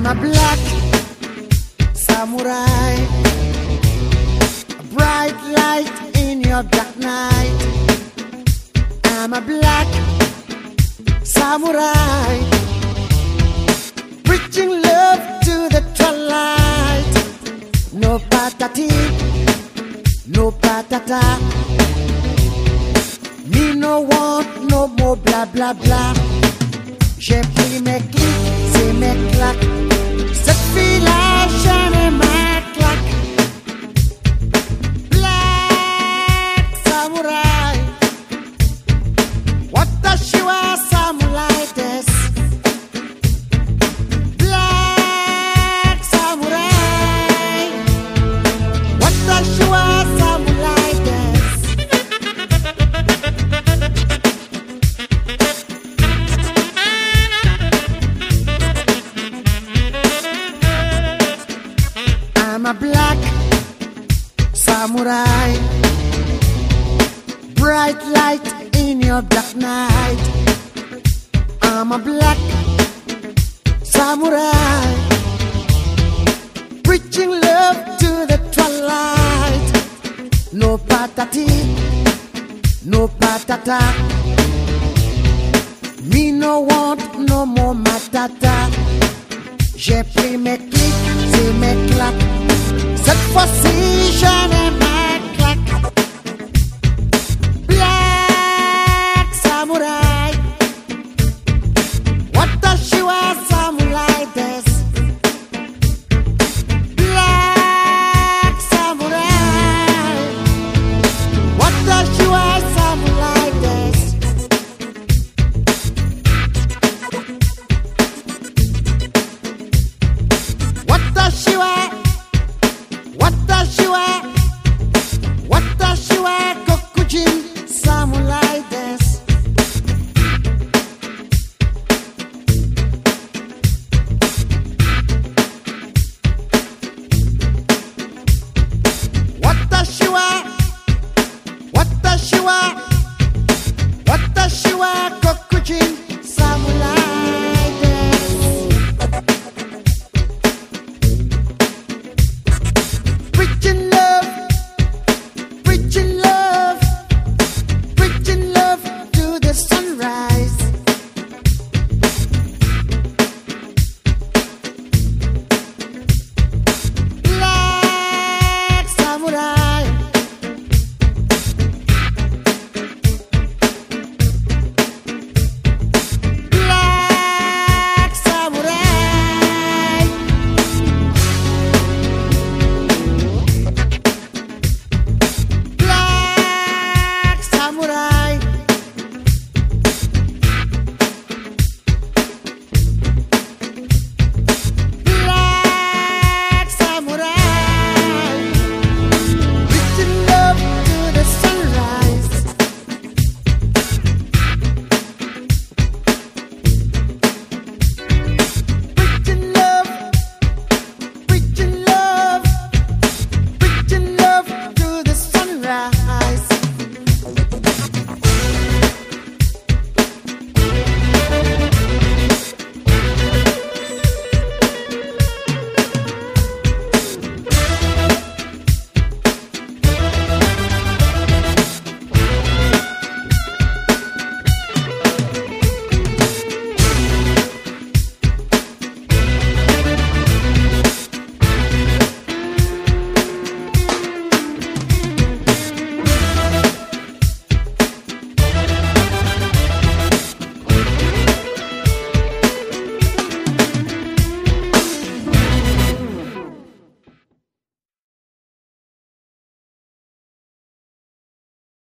I'm a black samurai, a bright light in your dark night. I'm a black samurai, preaching love to the twilight. No patati, no patata. Me no want no more blah blah blah. J'ai pris mes clics, c'est mes claques. Cette fille-là, j'en ai ma I'm a black samurai, bright light in your dark night. I'm a black samurai, preaching love to the twilight. No patati, no patata. Me no want no more matata. J'ai pris mes clics, c'est mes claques. Cette fois-ci, j'en ai